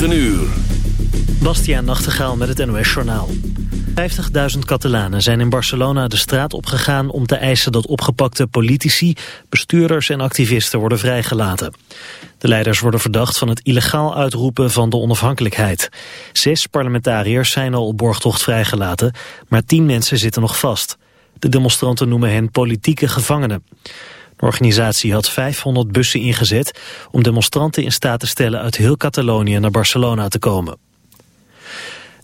9 uur. Bastiaan Nachtegaal met het NOS Journaal. 50.000 Catalanen zijn in Barcelona de straat opgegaan om te eisen dat opgepakte politici, bestuurders en activisten worden vrijgelaten. De leiders worden verdacht van het illegaal uitroepen van de onafhankelijkheid. Zes parlementariërs zijn al op borgtocht vrijgelaten, maar tien mensen zitten nog vast. De demonstranten noemen hen politieke gevangenen. De organisatie had 500 bussen ingezet om demonstranten in staat te stellen uit heel Catalonië naar Barcelona te komen.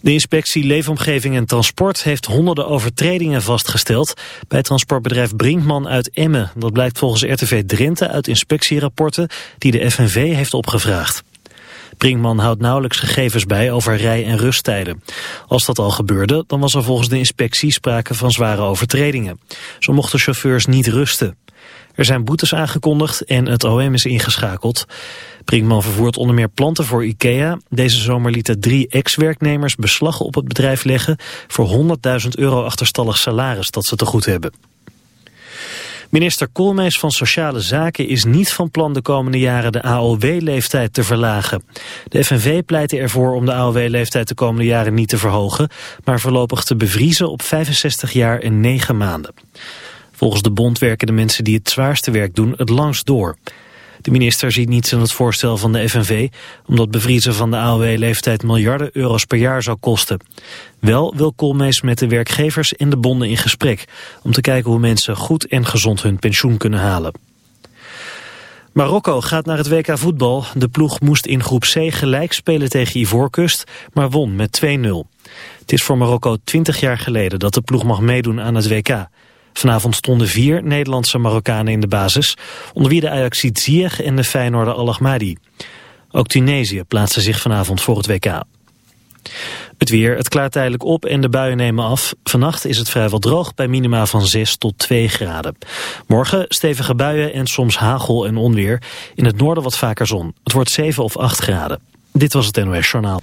De inspectie Leefomgeving en Transport heeft honderden overtredingen vastgesteld bij transportbedrijf Brinkman uit Emmen. Dat blijkt volgens RTV Drenthe uit inspectierapporten die de FNV heeft opgevraagd. Brinkman houdt nauwelijks gegevens bij over rij- en rusttijden. Als dat al gebeurde, dan was er volgens de inspectie sprake van zware overtredingen. Zo mochten chauffeurs niet rusten. Er zijn boetes aangekondigd en het OM is ingeschakeld. Brinkman vervoert onder meer planten voor IKEA. Deze zomer lieten drie ex-werknemers beslag op het bedrijf leggen... voor 100.000 euro achterstallig salaris dat ze te goed hebben. Minister Koolmees van Sociale Zaken is niet van plan de komende jaren de AOW-leeftijd te verlagen. De FNV pleitte ervoor om de AOW-leeftijd de komende jaren niet te verhogen, maar voorlopig te bevriezen op 65 jaar en 9 maanden. Volgens de bond werken de mensen die het zwaarste werk doen het langst door. De minister ziet niets in het voorstel van de FNV... omdat bevriezen van de AOW-leeftijd miljarden euro's per jaar zou kosten. Wel wil Koolmees met de werkgevers en de bonden in gesprek... om te kijken hoe mensen goed en gezond hun pensioen kunnen halen. Marokko gaat naar het WK voetbal. De ploeg moest in groep C gelijk spelen tegen Ivoorkust, maar won met 2-0. Het is voor Marokko 20 jaar geleden dat de ploeg mag meedoen aan het WK... Vanavond stonden vier Nederlandse Marokkanen in de basis, onder wie de Ajaxiet Ziyech en de Feyenoorder Al Ahmadi. Ook Tunesië plaatste zich vanavond voor het WK. Het weer, het klaart tijdelijk op en de buien nemen af. Vannacht is het vrijwel droog bij minima van 6 tot 2 graden. Morgen stevige buien en soms hagel en onweer. In het noorden wat vaker zon. Het wordt 7 of 8 graden. Dit was het NOS Journaal.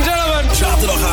gentlemen.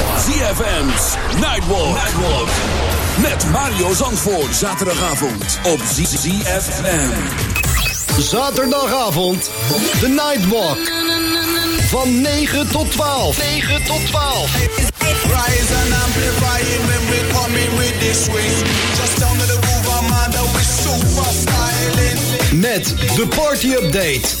ZFM's Nightwalk. Nightwalk. Met Mario Zandvoort. Zaterdagavond op ZFM. Zaterdagavond, de Nightwalk. Van 9 tot 12. 9 tot 12. Rise and amplifying when we come in with this swing. Just down to the groove, I'm under with super styling. Met de party update.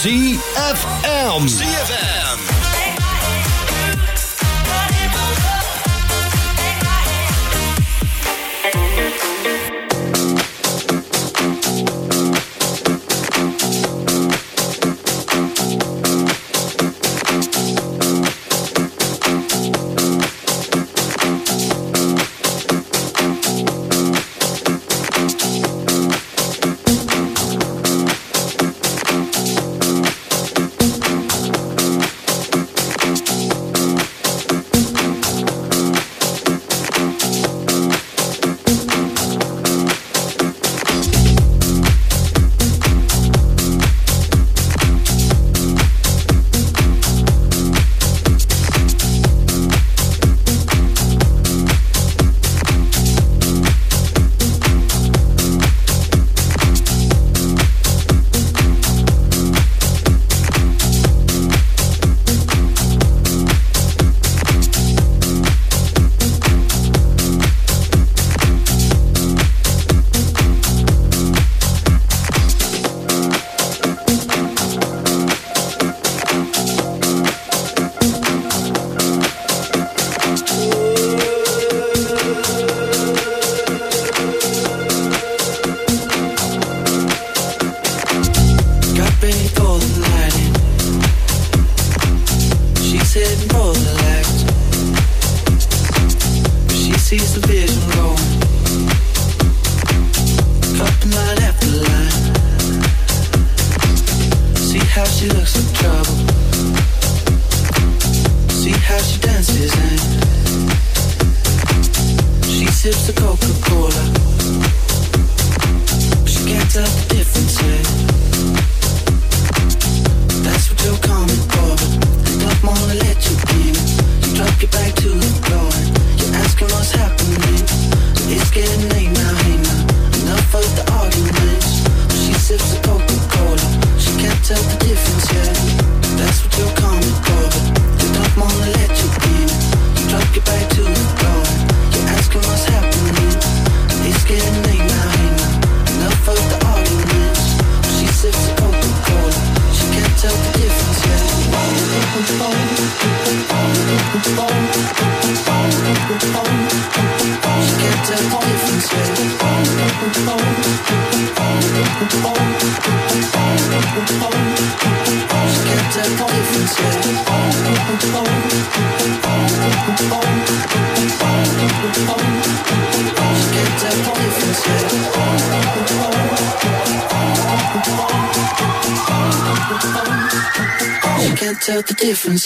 ZFM. ZFM.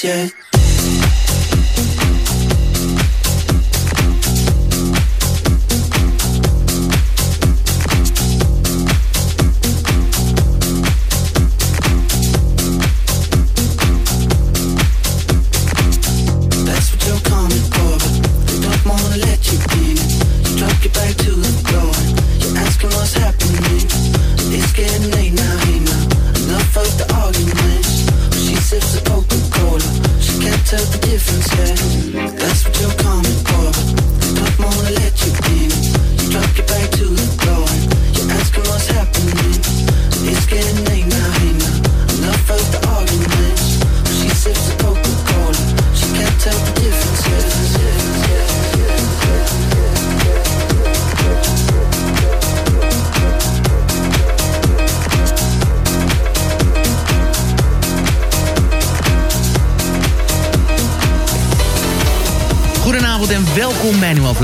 Yet.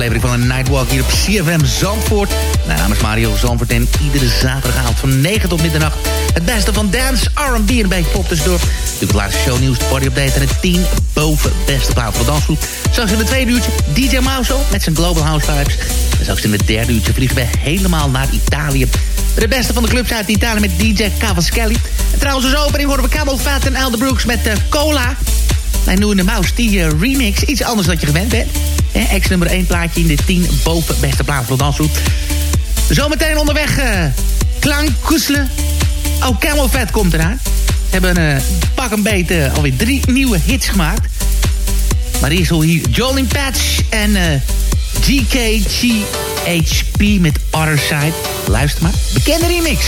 Aflevering van een Nightwalk hier op CFM Zandvoort. Mijn naam is Mario Zandvoort en iedere zaterdagavond van 9 tot middernacht... het beste van dance, R&B en een beetje pop tussendoor. Natuurlijk het laatste shownieuws, de party update en het 10 boven beste plaat van de dansgroep. Straks in het tweede uurtje DJ Mauso met zijn Global House Vibes. En straks in het derde uurtje vliegen we helemaal naar Italië... De beste van de clubs uit Italië met DJ Cavaschelli. En trouwens als opening horen we Camel Fat en Elder Brooks met uh, Cola. Mijn Noe de Maus, die uh, remix. Iets anders dan je gewend bent. Eh, ex nummer 1 plaatje in de 10 boven beste plaat van de dansgroep. Zometeen onderweg uh, Klankkoeselen. Oh, Camel komt eraan. Hebben uh, pak een beet uh, alweer drie nieuwe hits gemaakt. Maar eerst al hier Jolin Patch en uh, GKGHP met Other Side. Luister maar. Bekende remix.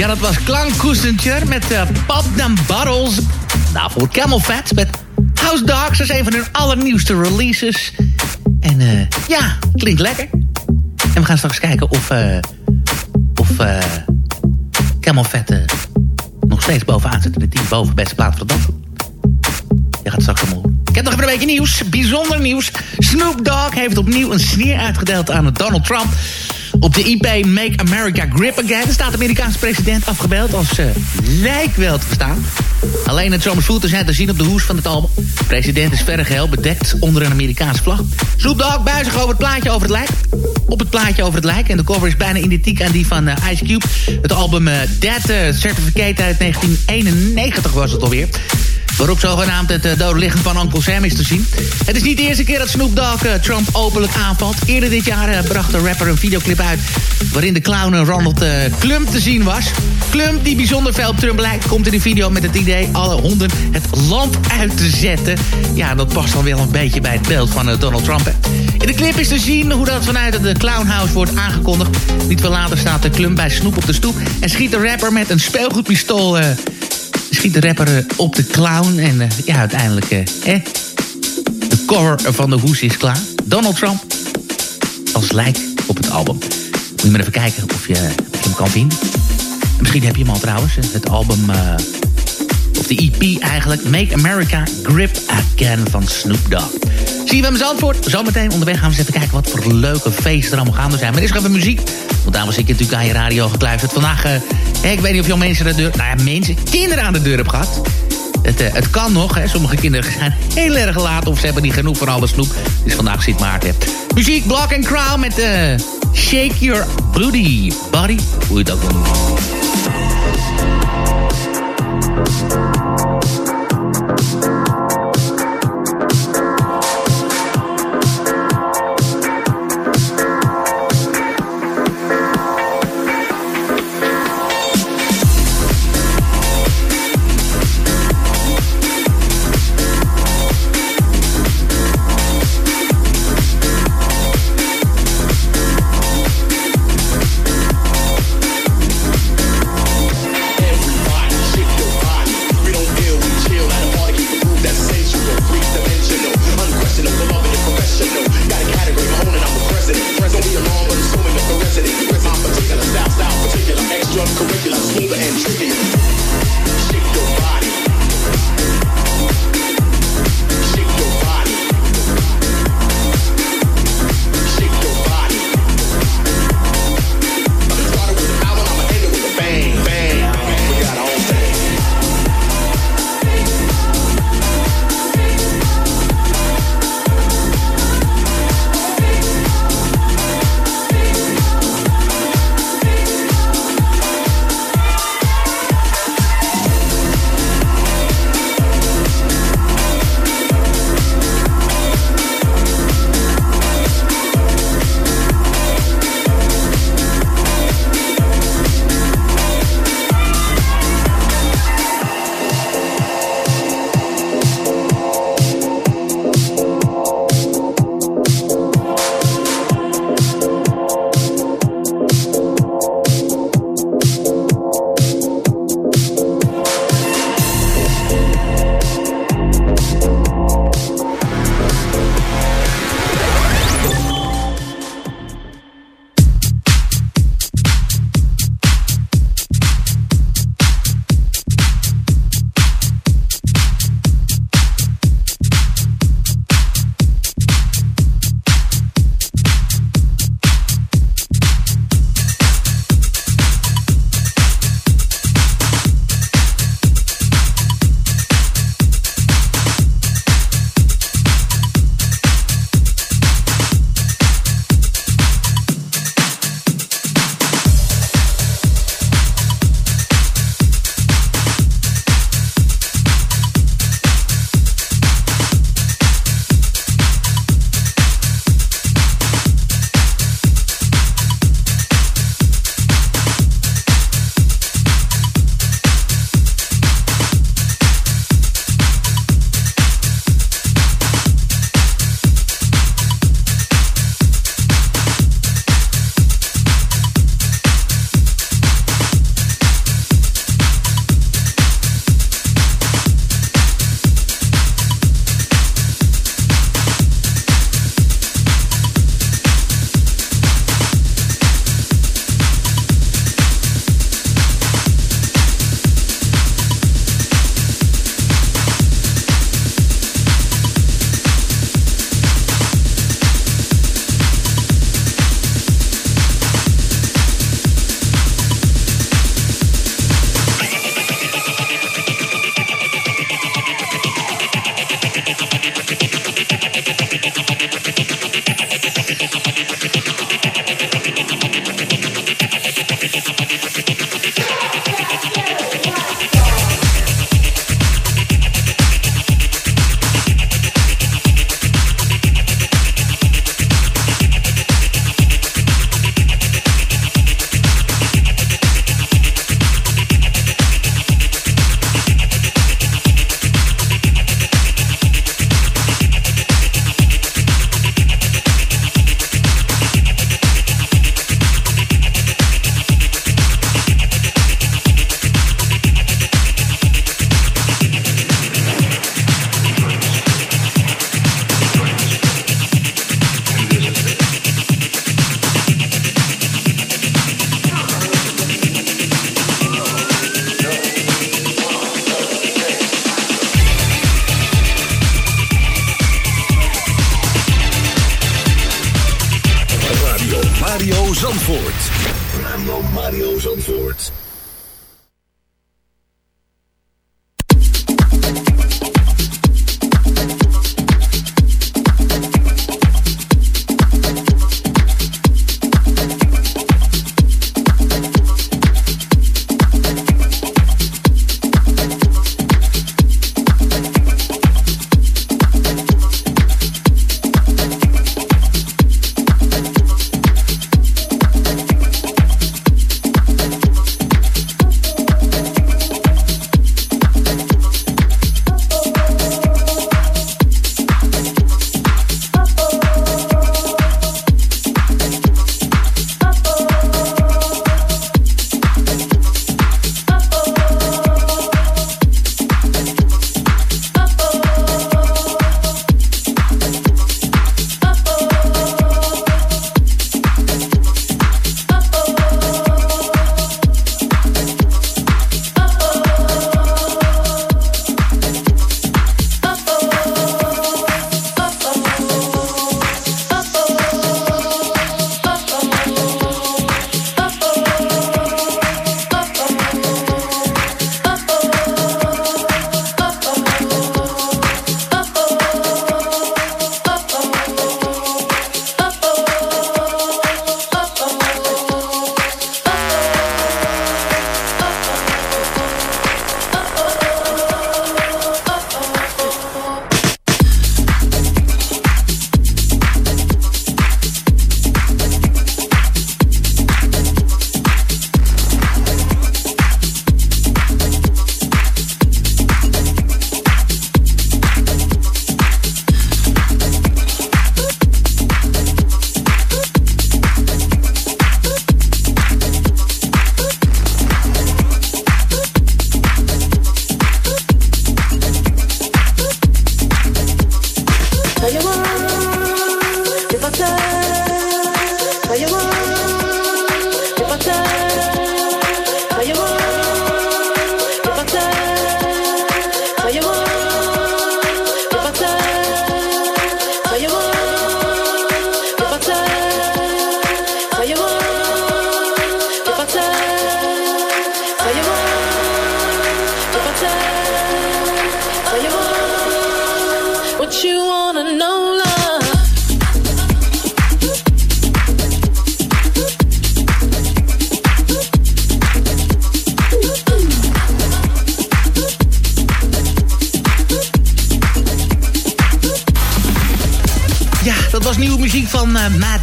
Ja, dat was Klank Koestentje met uh, Pop Them Bottles. Nou, voor Camel Fat met House Dogs. Dat is een van hun allernieuwste releases. En uh, ja, klinkt lekker. En we gaan straks kijken of... Uh, of Camel Fat nog steeds bovenaan zit. De 10 boven beste plaat van de dag. Je gaat straks allemaal ik heb nog even een beetje nieuws. Bijzonder nieuws. Snoop Dogg heeft opnieuw een sneer uitgedeeld aan Donald Trump. Op de IP Make America Grip Again staat de Amerikaanse president afgebeeld als uh, lijk wel te verstaan. Alleen het zomersvoeten zijn te zien op de hoes van het album. De president is verder geheel bedekt onder een Amerikaanse vlag. Snoop Dogg buizig over het plaatje over het lijk. Op het plaatje over het lijk. En de cover is bijna identiek aan die van uh, Ice Cube. Het album uh, Dead Certificate uit 1991 was het alweer. Waarop zogenaamd het uh, dode lichaam van Uncle Sam is te zien. Het is niet de eerste keer dat Snoop Dogg uh, Trump openlijk aanvalt. Eerder dit jaar uh, bracht de rapper een videoclip uit... waarin de clown Ronald Klump te zien was. Klump, die bijzonder veel op Trump lijkt... komt in de video met het idee alle honden het land uit te zetten. Ja, dat past dan wel een beetje bij het beeld van Donald Trump. In de clip is te zien hoe dat vanuit het Clownhouse wordt aangekondigd. Niet veel later staat de Klump bij Snoep op de stoep... en schiet de rapper met een speelgoedpistool schiet de rapper eh, op de clown. En uh, ja, uiteindelijk... Uh, de cover van de hoes is klaar. Donald Trump als lijk op het album. Moet je maar even kijken of je, of hem kan vinden. Misschien heb je hem al trouwens. Het album... Uh, of de EP eigenlijk. Make America Grip Again van Snoop Dogg. Mijn Zandvoort. Zometeen onderweg gaan we eens even kijken wat voor leuke feesten er allemaal gaande zijn. Maar eerst gaan we muziek. Want was ik natuurlijk aan je radio gekluisterd. Vandaag, uh, ik weet niet of je al mensen aan de deur... Nou ja, mensen, kinderen aan de deur hebt gehad. Het, uh, het kan nog, hè. Sommige kinderen zijn heel erg laat... of ze hebben niet genoeg van alle snoep. Dus vandaag zit Maarten. Muziek, Block and Crown met uh, Shake Your Booty Body. Hoe je wil noemen.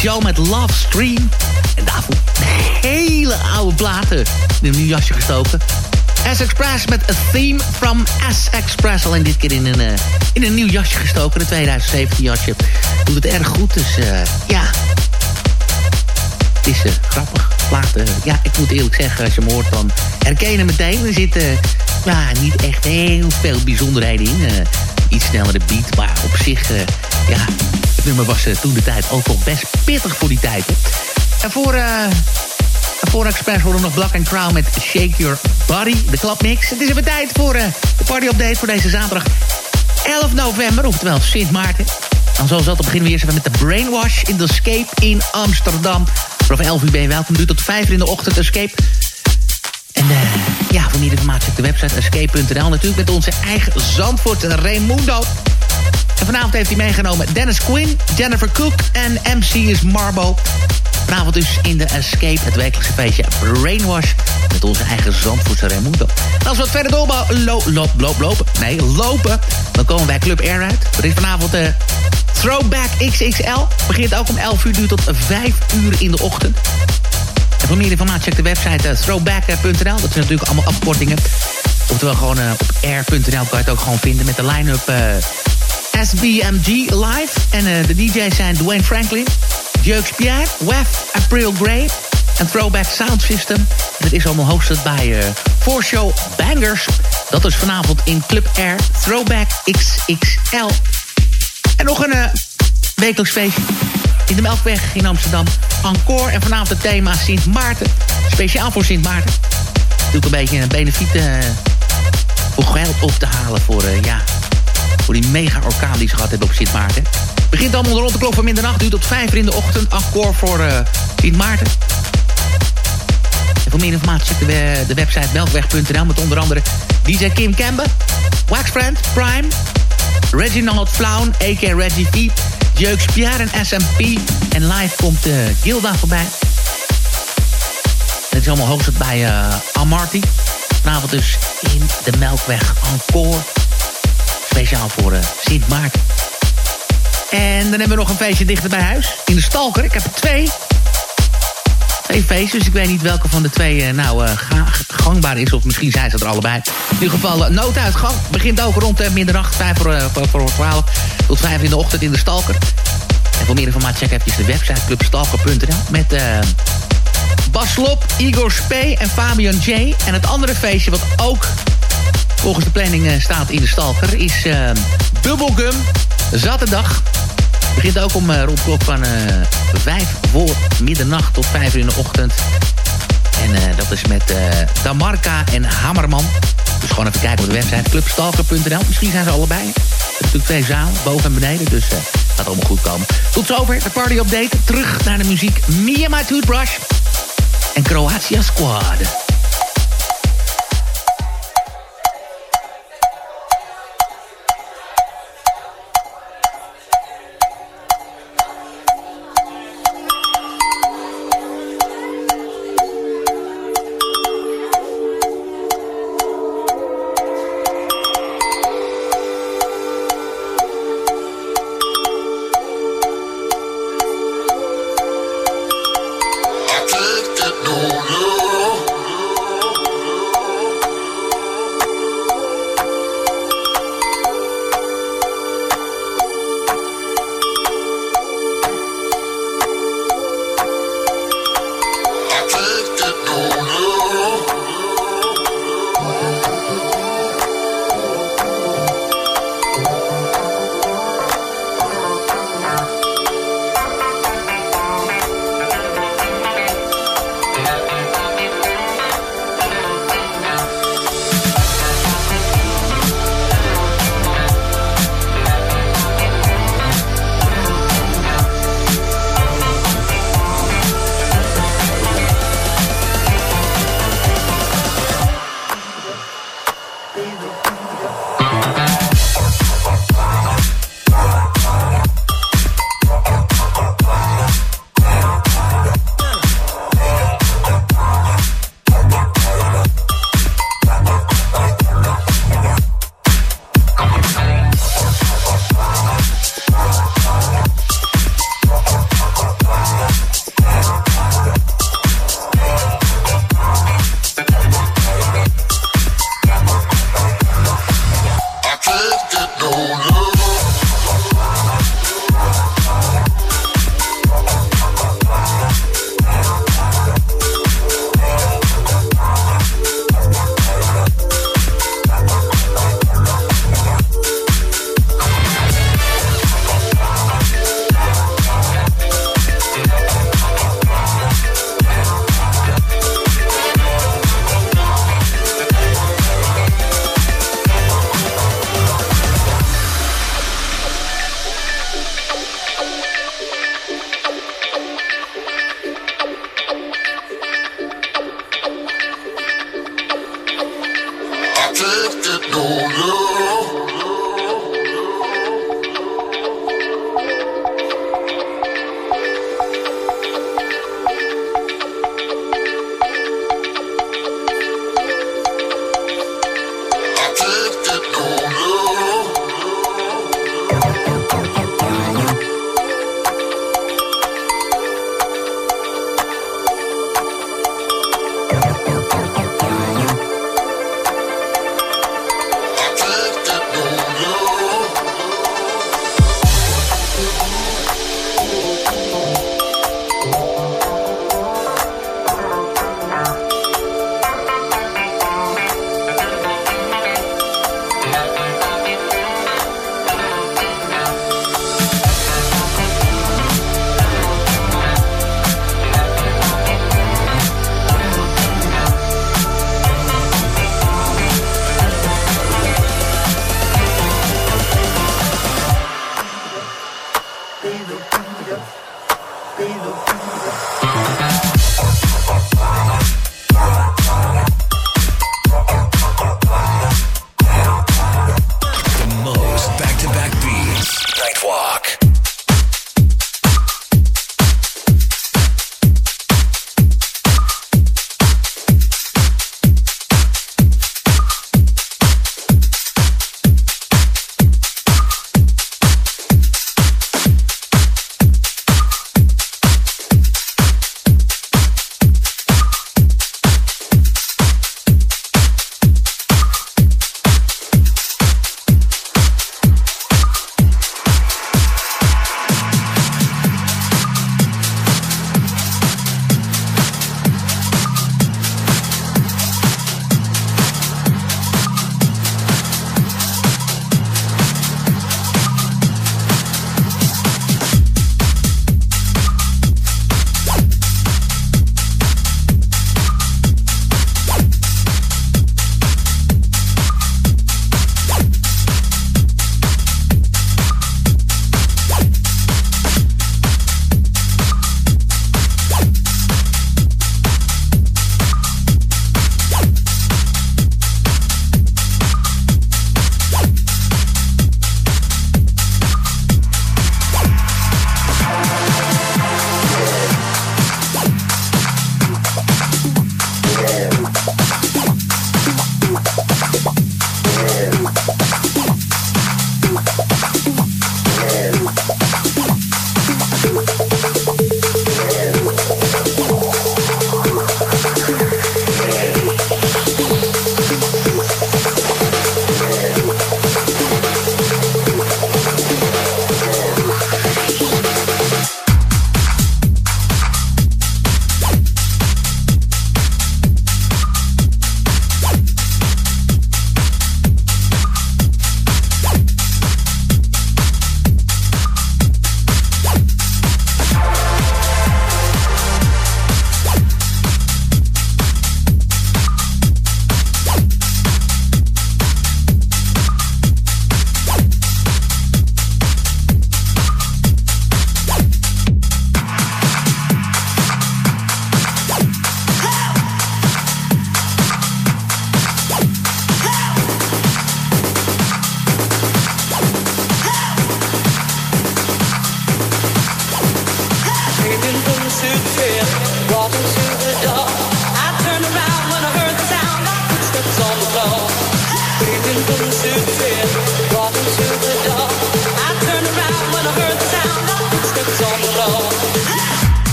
Joe met Love Stream. En daarvoor hele oude platen in een nieuw jasje gestoken. S-Express met A Theme from S-Express. Alleen dit keer in een, uh, in een nieuw jasje gestoken. Een 2017 jasje. Doet het erg goed, dus uh, ja. Het is uh, grappig. Platen, ja, ik moet eerlijk zeggen, als je hem hoort, dan herken je meteen. Er zitten ja, niet echt heel veel bijzonderheden in. iets snellere beat, maar op zich, ja, nummer was uh, toen de tijd ook al best pittig voor die tijd. En voor, uh, voor Express horen we nog Black and Crown met Shake Your Body, de klapmix. Het is even tijd voor uh, de party-update voor deze zaterdag 11 november, oftewel Sint Maarten. Dan zoals dat, beginnen we eerst even met de Brainwash in de Escape in Amsterdam. Vanaf 11 uur ben je welkom, nu tot 5 uur in de ochtend Escape. En ja, voor meer informatie op de website escape.nl. Natuurlijk met onze eigen Zandvoort Raimundo. En vanavond heeft hij meegenomen Dennis Quinn, Jennifer Cook en MC is Marbo. Vanavond dus in de Escape, het wekelijkse feestje Brainwash... met onze eigen Zandvoortse Raimundo. En als we wat verder doorbouwen, lo, loop, loop, lopen, nee, lopen... dan komen we bij Club Air uit. Er is vanavond de uh, Throwback XXL. Begint ook om 11 uur, duurt tot 5 uur in de ochtend. En voor meer informatie check de website uh, throwback.nl. Dat zijn natuurlijk allemaal afkortingen. Oftewel gewoon uh, op air.nl kan je het ook gewoon vinden met de line-up... SBMG live. En uh, de DJ's zijn Dwayne Franklin, Jeux Pierre, Wef, April Grey en Throwback Sound System. En het is allemaal hosted bij uh, Show Bangers. Dat is vanavond in Club Air Throwback XXL. En nog een uh, wekelijks feestje in de Melkweg in Amsterdam. Encore en vanavond het thema Sint Maarten. Speciaal voor Sint Maarten. Doe een beetje een benefiet uh, voor geld op te halen voor, uh, ja, voor die mega orkaan die ze gehad hebben op Sint Maarten. Begint allemaal rond de klok van middernacht, duurt tot 5 uur in de ochtend. Encore voor uh, Piet Maarten. En voor meer informatie check de, de website melkweg.nl... met onder andere DJ Kim Kembe, Waxfriend, Prime... Reginald Flown, a.k. Reggie V... Jeux Pierre en SMP. En live komt uh, Gilda voorbij. Het is allemaal hoogstens bij uh, Amarty. Vanavond dus in de Melkweg Encore. Speciaal voor uh, Sint Maarten. En dan hebben we nog een feestje dichter bij huis. In de Stalker. Ik heb er twee. Twee feestjes. Dus ik weet niet welke van de twee uh, nou uh, gangbaar is. Of misschien zijn ze er allebei. In ieder geval, nooduitgang. Begint ook rond de middernacht. Vijf voor, voor, voor 12 tot vijf in de ochtend in de Stalker. En voor meer informatie check even de website clubstalker.nl. Met Bas Lop, Igor Spee en Fabian J. En het andere feestje wat ook volgens de planning uh, staat in de stalker... is uh, Bubblegum Zaterdag. Begint ook om uh, rond klok van vijf voor middernacht tot vijf uur in de ochtend. En dat is met Damarka en Hammerman. Dus gewoon even kijken op de website clubstalker.nl. Misschien zijn ze allebei. Er zijn natuurlijk twee zalen, boven en beneden. Dus gaat allemaal goed komen. Tot zover de party update. Terug naar de muziek. And my toothbrush. En Kroatia Squad.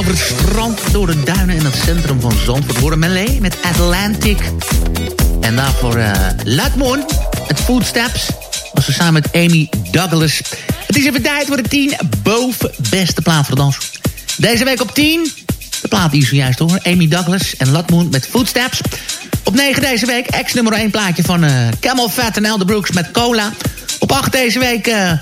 Over het strand, door de duinen en het centrum van Zandvoort. Horen Melee met Atlantic. En daarvoor uh, Latmon, het Footsteps. Was ze samen met Amy Douglas. Het is even tijd voor de 10 boven beste plaat voor de dans. Deze week op 10, de plaat die zojuist hoor. Amy Douglas en Latmoon met Footsteps. Op 9 deze week, ex nummer 1 plaatje van uh, Camel Fat en Elder Brooks met Cola. Op 8 deze week, uh,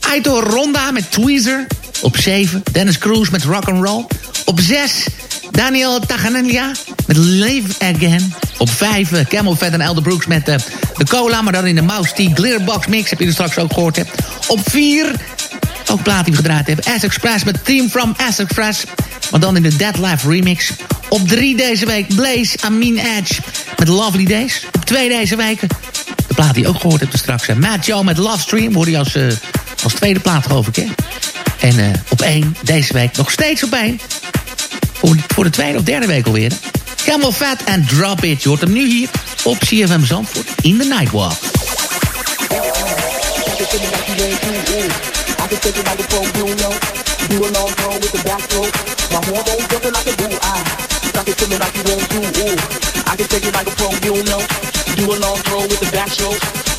Aitor Ronda met Tweezer. Op 7, Dennis Cruz met Rock and Roll. Op 6, Daniel Taganelia met Live Again. Op 5, uh, Camel Fat en Elder Brooks met de cola... maar dan in de Mouse Tea Glitterbox mix. Heb je er straks ook gehoord. Hè. Op 4, ook plaat die we gedraaid hebben. S Express met Team from S Express. Maar dan in de Dead Life remix. Op 3 deze week Blaze Amin Edge met Lovely Days. Op 2 deze week de plaat die je ook gehoord hebt straks. Matt Joe met Love Stream. Hoorde je als, uh, als tweede plaat geloof ik. En uh, op 1 deze week nog steeds op 1. Voor, de tweede of derde week alweer. Camel Fat and Drop It. Je hoort hem nu hier op CFM Zandvoort in the Nightwalk.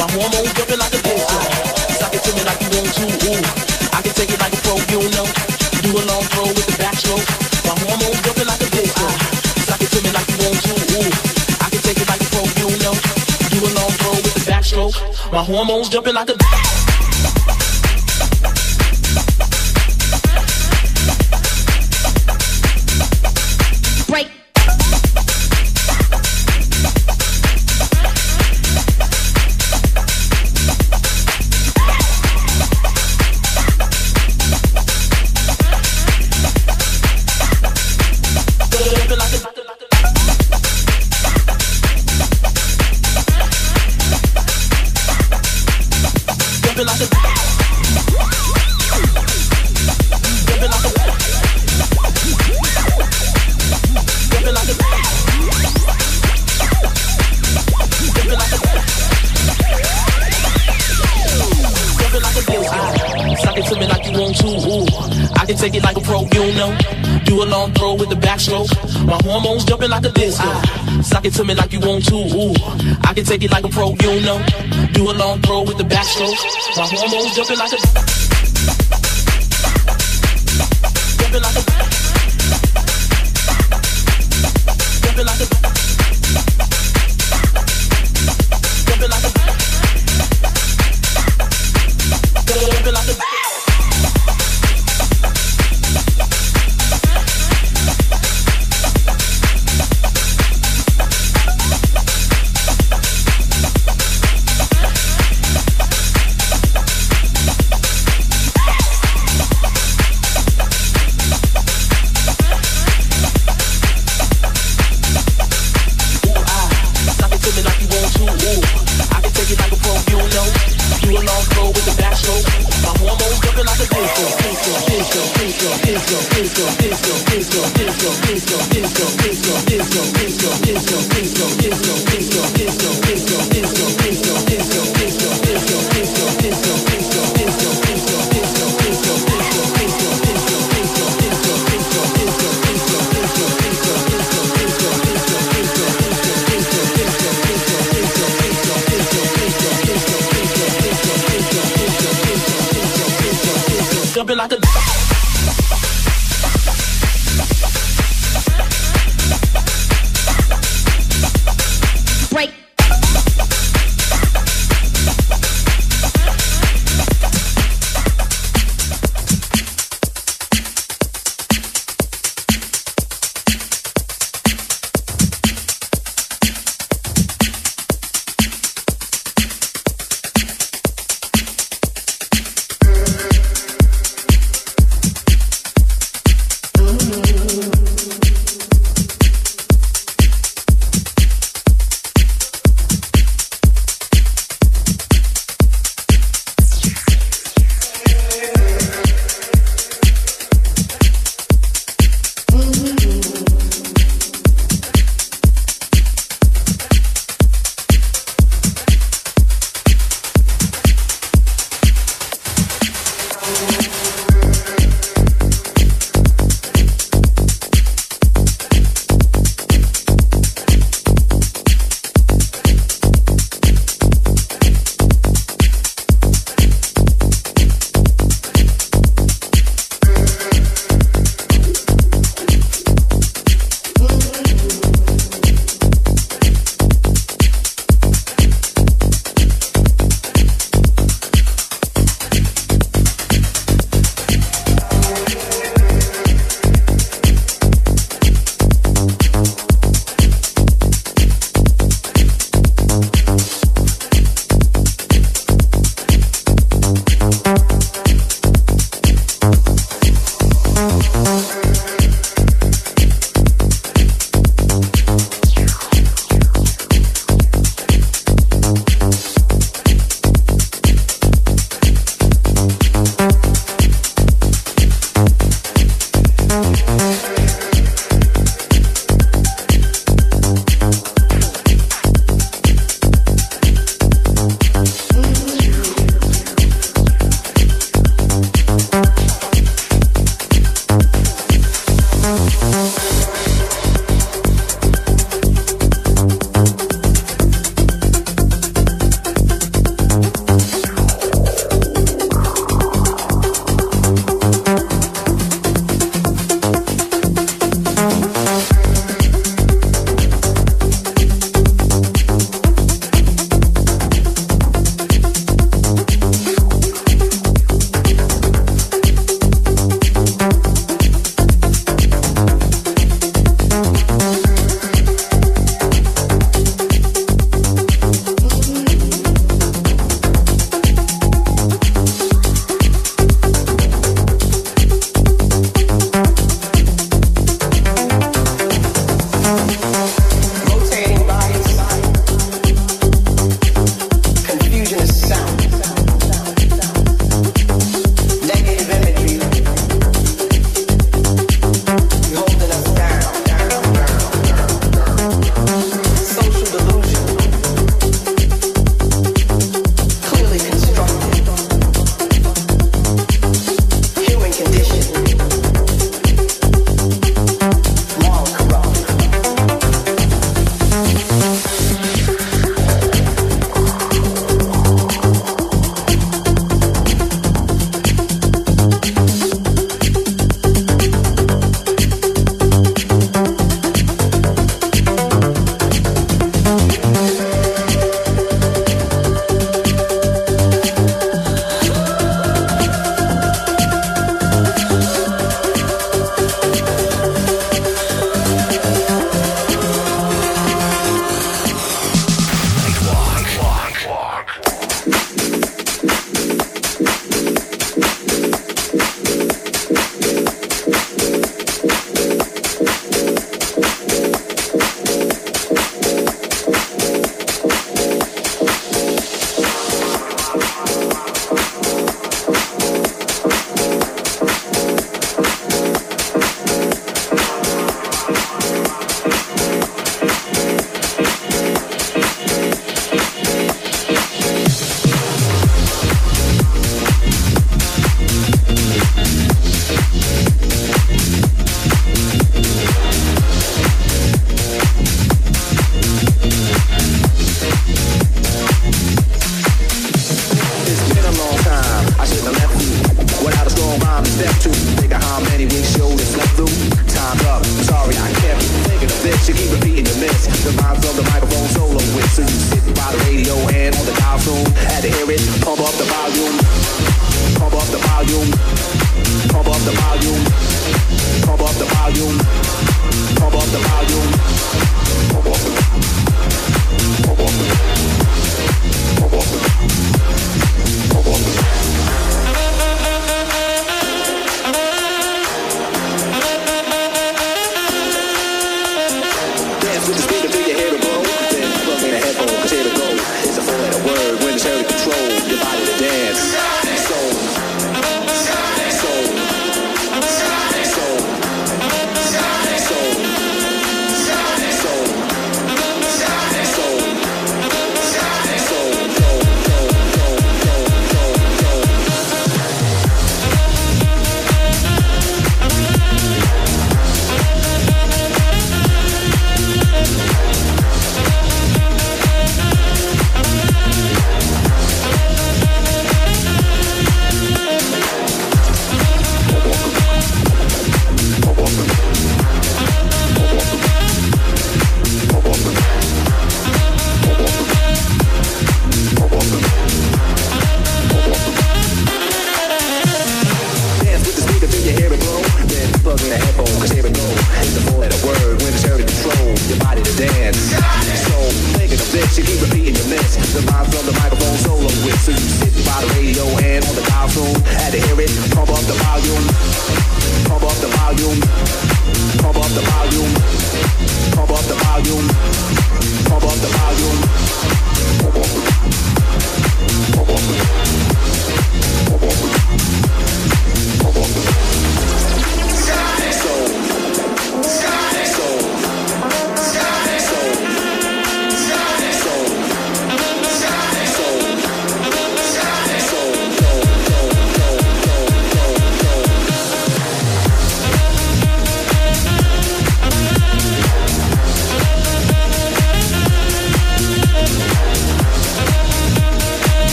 A long with the. I can take it like a pro, you know. Do a long throw with the back stroke. My hormones jumping like a disco. Uh, suck it to me like you want to. I can take it like a pro, you know. Do a long throw with the back stroke. My hormones jumping like a take it like a pro, you know. Do a long throw with the backstroke. My hormones jumping like a disco. Suck it to me like you want to, ooh. I can take it like a pro, you know. Do a long throw with the backstroke. My hormones jumping like a jumping like a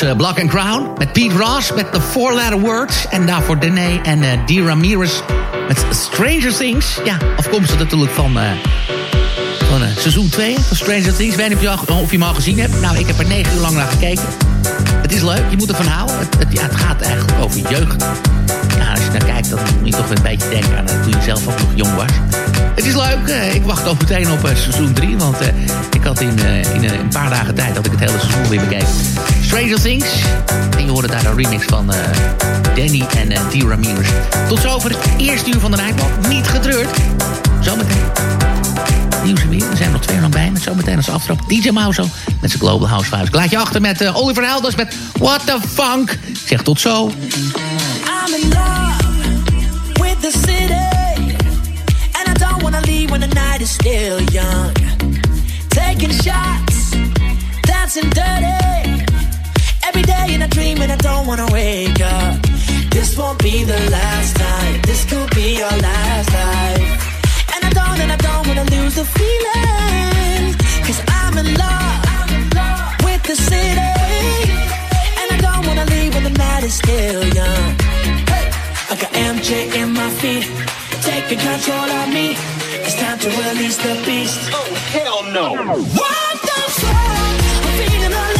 was uh, Black and Crown met Pete Ross met The Four Letter Words. En daarvoor Dene en uh, Dee Ramirez met Stranger Things. Ja, afkomstig natuurlijk van, uh, van seizoen 2 van Stranger Things. Ik weet niet of je, of je hem al gezien hebt. Nou, ik heb er negen uur lang naar gekeken. Het is leuk, je moet ervan houden. Het, het, ja, het gaat eigenlijk over jeugd. Ja, als je naar kijkt, dan moet je toch weer een beetje denken aan toen je zelf ook nog jong was. Het is leuk. ik wacht ook meteen op seizoen 3. Want ik had in, in een paar dagen tijd dat ik het hele seizoen weer bekeken. Stranger Things. En je hoorde daar een remix van uh, Danny en uh, T. Ramirez. Tot zover het eerste uur van de Nightwalk. Niet getreurd. Zometeen. Nieuws weer. We zijn nog twee lang bij. Met zometeen als aftrap DJ Mauso met zijn Global House Vibes. Ik laat je achter met uh, Oliver Helders met What the Funk. Zeg tot zo. I'm in love with the city. And I don't wanna leave when the night is still young. Taking shots, dancing dirty. Every day in a dream and I don't wanna wake up. This won't be the last time. This could be our last life. And I don't, and I don't wanna lose the feeling. Cause I'm in love with the city. And I don't wanna leave when the night is still young. Hey, I got MJ in my feet, taking control of me. It's time to release the beast. Oh, hell no. What the fuck? I'm feeling electrified.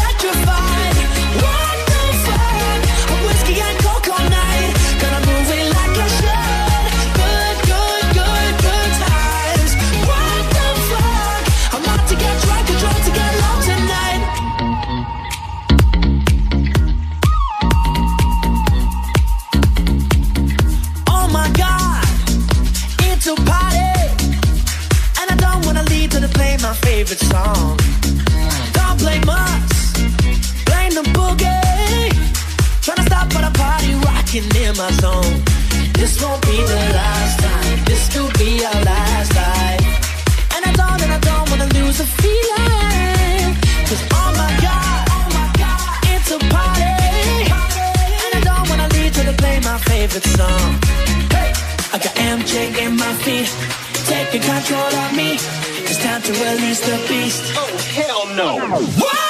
Favorite song. Don't blame us, blame the boogie. Tryna stop but a party rocking in my zone. This won't be the last time, this could be our last night. And I don't, and I don't wanna lose the feeling. Cause oh my god, oh my god, it's a party. And I don't wanna leave till they play my favorite song. Hey, I got MJ in my feet, taking control of me. It's time to release the beast. Oh hell no! What